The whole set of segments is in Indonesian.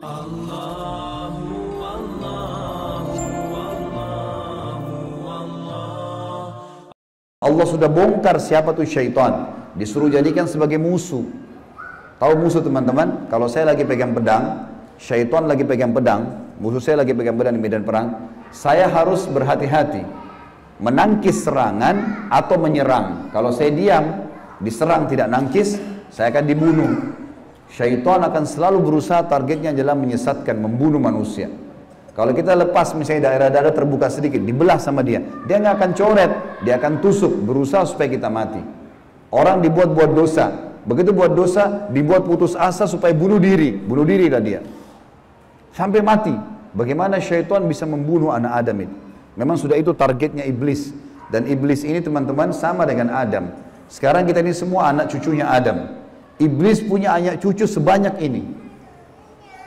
Allah sudah bongkar siapa tuh syaitan. Disuruh jadikan sebagai musuh. Tahu musuh teman-teman? Kalau saya lagi pegang pedang, syaitan lagi pegang pedang, musuh saya lagi pegang pedang di medan perang, saya harus berhati-hati. Menangkis serangan atau menyerang. Kalau saya diam, diserang tidak nangkis, saya akan dibunuh. Syaitan akan selalu berusaha targetnya adalah menyesatkan, membunuh manusia. Kalau kita lepas misalnya daerah dada terbuka sedikit, dibelah sama dia, dia nggak akan coret, dia akan tusuk, berusaha supaya kita mati. Orang dibuat buat dosa, begitu buat dosa, dibuat putus asa supaya bunuh diri, bunuh diri lah dia. Sampai mati. Bagaimana syaitan bisa membunuh anak Adam ini? Memang sudah itu targetnya iblis. Dan iblis ini teman-teman sama dengan Adam. Sekarang kita ini semua anak cucunya Adam. Iblis punya anak cucu sebanyak ini.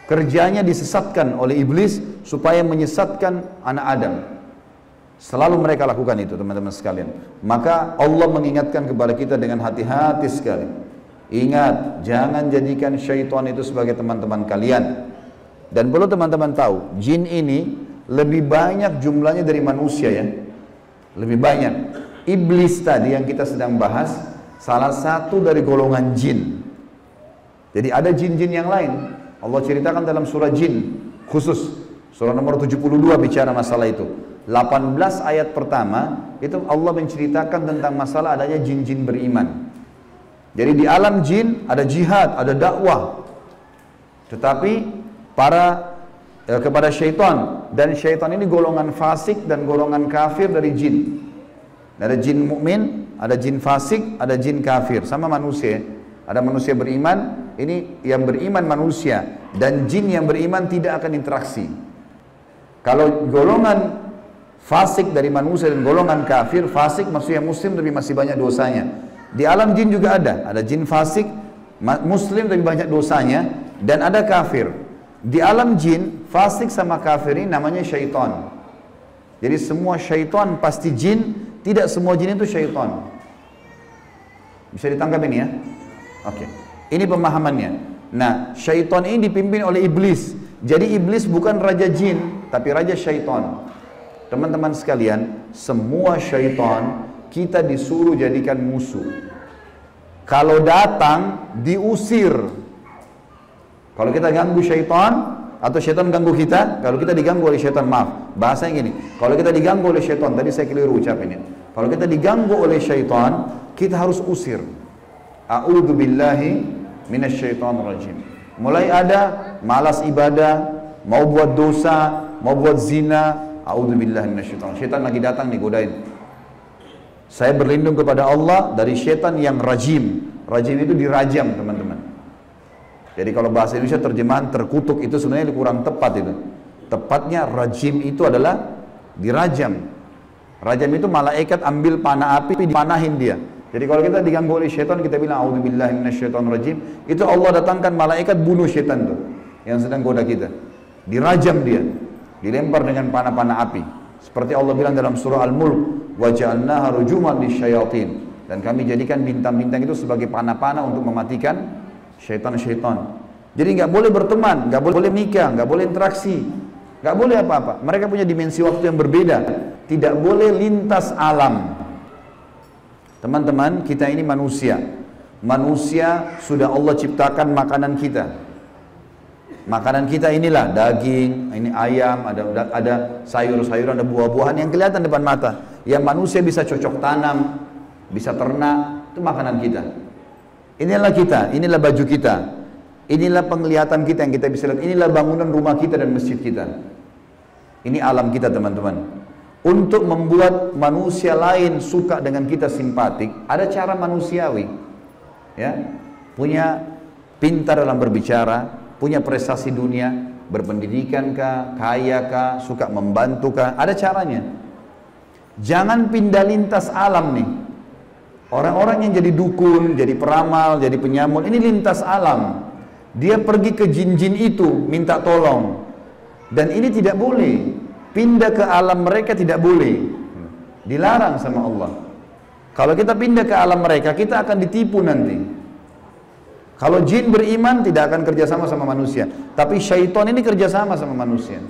Kerjanya disesatkan oleh iblis supaya menyesatkan anak Adam. Selalu mereka lakukan itu teman-teman sekalian. Maka Allah mengingatkan kepada kita dengan hati-hati sekali. Ingat, jangan jadikan syaitan itu sebagai teman-teman kalian. Dan perlu teman-teman tahu, jin ini lebih banyak jumlahnya dari manusia ya. Lebih banyak. Iblis tadi yang kita sedang bahas, salah satu dari golongan jin. Jadi ada jin-jin yang lain. Allah ceritakan dalam surah jin khusus. Surah nomor 72 bicara masalah itu. 18 ayat pertama itu Allah menceritakan tentang masalah adanya jin-jin beriman. Jadi di alam jin ada jihad ada dakwah. Tetapi para eh, kepada syaitan. Dan syaitan ini golongan fasik dan golongan kafir dari jin. Ada jin mukmin ada jin fasik ada jin kafir. Sama manusia. Ada manusia beriman, ini yang beriman manusia dan jin yang beriman tidak akan interaksi. Kalau golongan fasik dari manusia dan golongan kafir, fasik maksudnya muslim tapi masih banyak dosanya. Di alam jin juga ada, ada jin fasik, muslim tapi banyak dosanya dan ada kafir. Di alam jin, fasik sama kafir ini namanya syaitan. Jadi semua syaitan pasti jin, tidak semua jin itu syaitan. Bisa ditangkap ini ya? Oke. Okay. Ini pemahamannya. Nah, syaitan ini dipimpin oleh iblis. Jadi iblis bukan raja jin, tapi raja syaitan. Teman-teman sekalian, semua syaitan kita disuruh jadikan musuh. Kalau datang, diusir. Kalau kita ganggu syaitan, atau syaitan ganggu kita, kalau kita diganggu oleh syaitan, maaf, bahasanya gini, kalau kita diganggu oleh syaitan, tadi saya keliru ucapinnya, kalau kita diganggu oleh syaitan, kita harus usir. A'udzu billahi minasyaitonir rajim. Mulai ada malas ibadah, mau buat dosa, mau buat zina, a'udzu billahi minasyaitonir. Syaitan lagi datang nih godain. Saya berlindung kepada Allah dari syaitan yang rajim. Rajim itu dirajam, teman-teman. Jadi kalau bahasa Indonesia terjemahan terkutuk itu sebenarnya kurang tepat itu. Tepatnya rajim itu adalah dirajam. Rajam itu malaikat ambil panah api dipanahin dia. Jadi kalau kita diganggu oleh syaitan kita bilang auzubillahi rajim, itu Allah datangkan malaikat bunuh syaitan itu yang sedang goda kita. Dirajam dia, dilempar dengan panah-panah api. Seperti Allah bilang dalam surah Al-Mulk, "Wa ja'alnaha rujuman lisyayatin." Dan kami jadikan bintang-bintang itu sebagai panah-panah untuk mematikan syaitan-syaitan. Jadi nggak boleh berteman, nggak boleh nikah, nggak boleh interaksi, nggak boleh apa-apa. Mereka punya dimensi waktu yang berbeda. Tidak boleh lintas alam. Teman-teman, kita ini manusia. Manusia sudah Allah ciptakan makanan kita. Makanan kita inilah daging, ini ayam, ada ada sayur-sayuran, ada buah-buahan yang kelihatan depan mata. Yang manusia bisa cocok tanam, bisa ternak, itu makanan kita. Inilah kita, inilah baju kita. Inilah penglihatan kita yang kita bisa lihat. Inilah bangunan rumah kita dan masjid kita. Ini alam kita teman-teman untuk membuat manusia lain suka dengan kita simpatik, ada cara manusiawi. Ya, punya pintar dalam berbicara, punya prestasi dunia, berpendidikan kah, kaya kah, suka membantu kah, ada caranya. Jangan pindah lintas alam nih. Orang-orang yang jadi dukun, jadi peramal, jadi penyamun, ini lintas alam. Dia pergi ke jin-jin itu, minta tolong. Dan ini tidak boleh. Pindah ke alam mereka tidak boleh. Dilarang sama Allah. Kalau kita pindah ke alam mereka, kita akan ditipu nanti. Kalau jin beriman tidak akan kerjasama sama manusia. Tapi syaitan ini kerjasama sama manusia.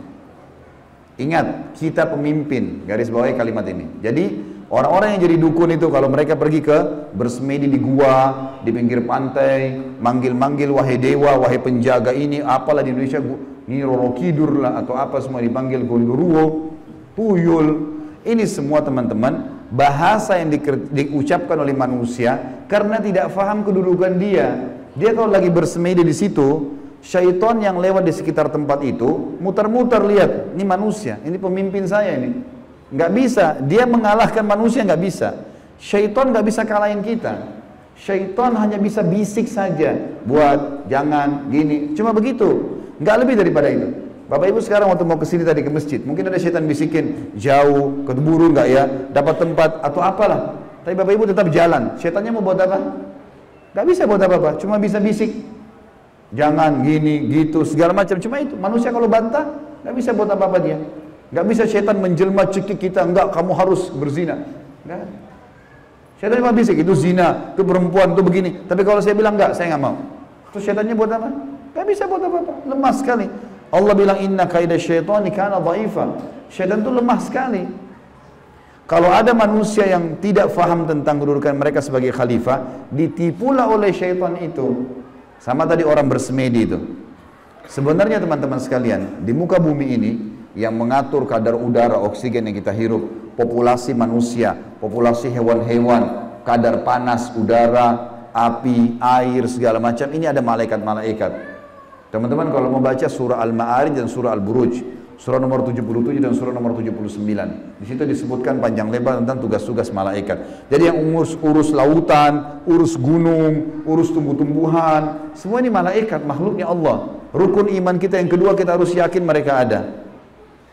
Ingat, kita pemimpin. Garis bawahi kalimat ini. Jadi orang-orang yang jadi dukun itu kalau mereka pergi ke bersemedi di gua, di pinggir pantai, manggil-manggil wahai dewa, wahai penjaga ini, apalah di Indonesia, ini Roro lah atau apa semua dipanggil Gondoruo, Tuyul. Ini semua teman-teman bahasa yang di, diucapkan oleh manusia karena tidak faham kedudukan dia. Dia kalau lagi bersemedi di situ, syaitan yang lewat di sekitar tempat itu muter-muter lihat, ini manusia, ini pemimpin saya ini. Nggak bisa, dia mengalahkan manusia nggak bisa. Syaitan nggak bisa kalahin kita. Syaitan hanya bisa bisik saja, buat jangan gini, cuma begitu, nggak lebih daripada itu. Bapak Ibu sekarang waktu mau ke sini tadi ke masjid, mungkin ada syaitan bisikin jauh, keburu nggak ya, dapat tempat atau apalah. Tapi Bapak Ibu tetap jalan. Syaitannya mau buat apa? Gak bisa buat apa-apa, cuma bisa bisik. Jangan gini, gitu, segala macam. Cuma itu, manusia kalau bantah, gak bisa buat apa-apa dia. Gak bisa setan menjelma cekik kita, enggak, kamu harus berzina. Enggak. Setan cuma bisik, itu zina, itu perempuan, itu begini. Tapi kalau saya bilang enggak, saya nggak mau. Terus setannya buat apa? Gak bisa buat apa-apa, lemah sekali. Allah bilang inna kaidah syaitani kana dhaifa. Syaitan itu lemah sekali. Kalau ada manusia yang tidak faham tentang kedudukan mereka sebagai khalifah, ditipulah oleh syaitan itu. Sama tadi orang bersemedi itu. Sebenarnya teman-teman sekalian, di muka bumi ini yang mengatur kadar udara oksigen yang kita hirup, populasi manusia, populasi hewan-hewan, kadar panas udara, api, air segala macam ini ada malaikat-malaikat. Teman-teman kalau mau baca surah Al-Ma'arij dan surah Al-Buruj, surah nomor 77 dan surah nomor 79. Di situ disebutkan panjang lebar tentang tugas-tugas malaikat. Jadi yang urus urus lautan, urus gunung, urus tumbuh-tumbuhan, semua ini malaikat, makhluknya Allah. Rukun iman kita yang kedua kita harus yakin mereka ada.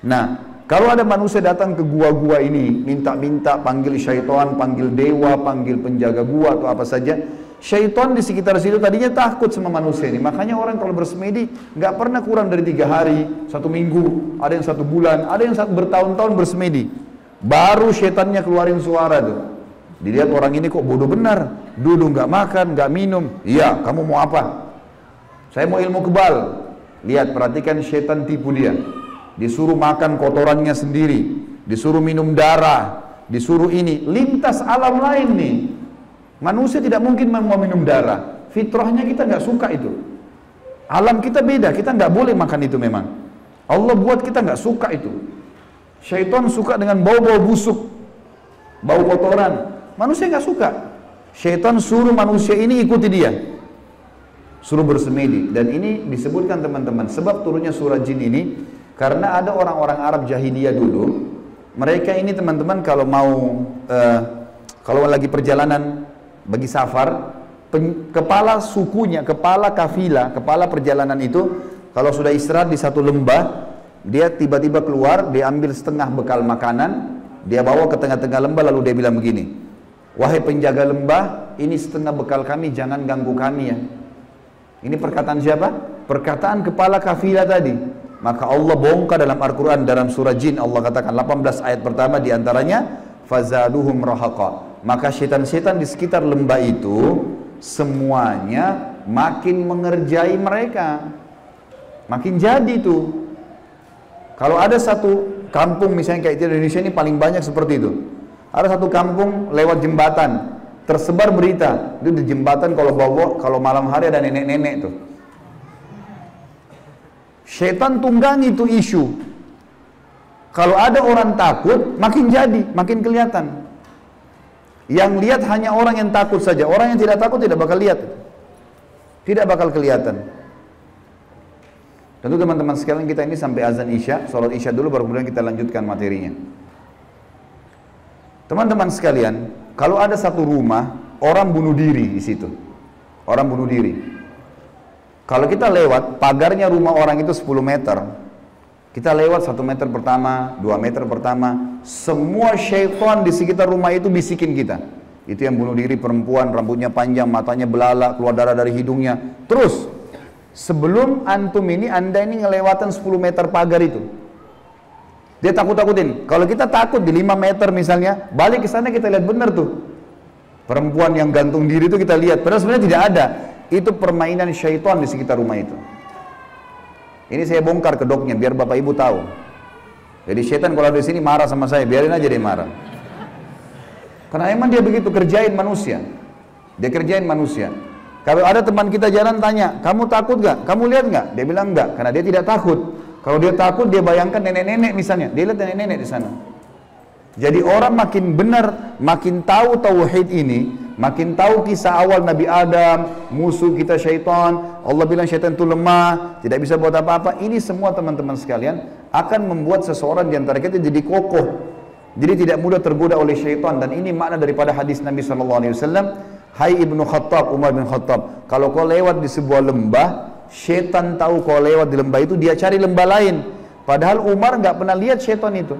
Nah, kalau ada manusia datang ke gua-gua ini, minta-minta, panggil syaitan, panggil dewa, panggil penjaga gua atau apa saja, Syaitan di sekitar situ tadinya takut sama manusia ini. Makanya orang kalau bersemedi nggak pernah kurang dari tiga hari, satu minggu, ada yang satu bulan, ada yang bertahun-tahun bersemedi. Baru syaitannya keluarin suara tuh. Dilihat orang ini kok bodoh benar, dulu nggak makan, nggak minum. Iya, kamu mau apa? Saya mau ilmu kebal. Lihat, perhatikan syaitan tipu dia. Disuruh makan kotorannya sendiri, disuruh minum darah, disuruh ini. Lintas alam lain nih. Manusia tidak mungkin mau minum darah. Fitrahnya kita nggak suka itu. Alam kita beda, kita nggak boleh makan itu memang. Allah buat kita nggak suka itu. Syaitan suka dengan bau-bau busuk, bau kotoran. Manusia nggak suka. Syaitan suruh manusia ini ikuti dia. Suruh bersemedi. Dan ini disebutkan teman-teman. Sebab turunnya surah jin ini, karena ada orang-orang Arab jahiliyah dulu, mereka ini teman-teman kalau mau, uh, kalau lagi perjalanan bagi safar pen, kepala sukunya, kepala kafilah, kepala perjalanan itu kalau sudah istirahat di satu lembah, dia tiba-tiba keluar, dia ambil setengah bekal makanan, dia bawa ke tengah-tengah lembah lalu dia bilang begini, wahai penjaga lembah, ini setengah bekal kami, jangan ganggu kami ya. Ini perkataan siapa? Perkataan kepala kafilah tadi. Maka Allah bongkar dalam Al-Quran dalam surah Jin Allah katakan 18 ayat pertama di antaranya fazaduhum rahaqa maka setan-setan di sekitar lembah itu semuanya makin mengerjai mereka. Makin jadi tuh. Kalau ada satu kampung misalnya kayak di Indonesia ini paling banyak seperti itu. Ada satu kampung lewat jembatan, tersebar berita. Itu di jembatan kalau bawa kalau malam hari ada nenek-nenek tuh. Setan tunggangi itu isu. Kalau ada orang takut, makin jadi, makin kelihatan. Yang lihat hanya orang yang takut saja. Orang yang tidak takut tidak bakal lihat. Tidak bakal kelihatan. Tentu teman-teman sekalian kita ini sampai azan Isya, sholat Isya dulu baru kemudian kita lanjutkan materinya. Teman-teman sekalian, kalau ada satu rumah, orang bunuh diri di situ. Orang bunuh diri. Kalau kita lewat, pagarnya rumah orang itu 10 meter, kita lewat satu meter pertama, dua meter pertama, semua syaitan di sekitar rumah itu bisikin kita. Itu yang bunuh diri perempuan, rambutnya panjang, matanya belalak, keluar darah dari hidungnya. Terus, sebelum antum ini, anda ini ngelewatan 10 meter pagar itu. Dia takut-takutin. Kalau kita takut di 5 meter misalnya, balik ke sana kita lihat benar tuh. Perempuan yang gantung diri itu kita lihat. Padahal sebenarnya tidak ada. Itu permainan syaitan di sekitar rumah itu. Ini saya bongkar kedoknya biar Bapak Ibu tahu. Jadi syaitan kalau di sini marah sama saya, biarin aja dia marah. Karena emang dia begitu kerjain manusia. Dia kerjain manusia. Kalau ada teman kita jalan tanya, kamu takut gak? Kamu lihat gak? Dia bilang enggak, karena dia tidak takut. Kalau dia takut, dia bayangkan nenek-nenek misalnya. Dia lihat nenek-nenek di sana. Jadi orang makin benar, makin tahu tauhid ini, makin tahu kisah awal Nabi Adam, musuh kita syaitan, Allah bilang syaitan itu lemah, tidak bisa buat apa-apa. Ini semua teman-teman sekalian akan membuat seseorang di antara kita jadi kokoh. Jadi tidak mudah tergoda oleh syaitan dan ini makna daripada hadis Nabi wasallam, "Hai Ibnu Khattab, Umar bin Khattab, kalau kau lewat di sebuah lembah, syaitan tahu kau lewat di lembah itu, dia cari lembah lain. Padahal Umar nggak pernah lihat syaitan itu.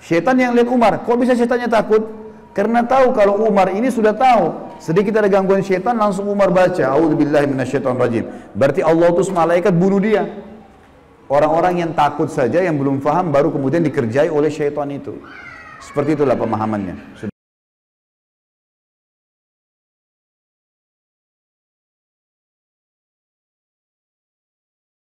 Syaitan yang lihat Umar, kok bisa syaitannya takut? Karena tahu kalau Umar ini sudah tahu, sedikit ada gangguan syaitan langsung Umar baca, rajim. Berarti Allah utus malaikat bunuh dia. Orang-orang yang takut saja yang belum faham baru kemudian dikerjai oleh syaitan itu. Seperti itulah pemahamannya.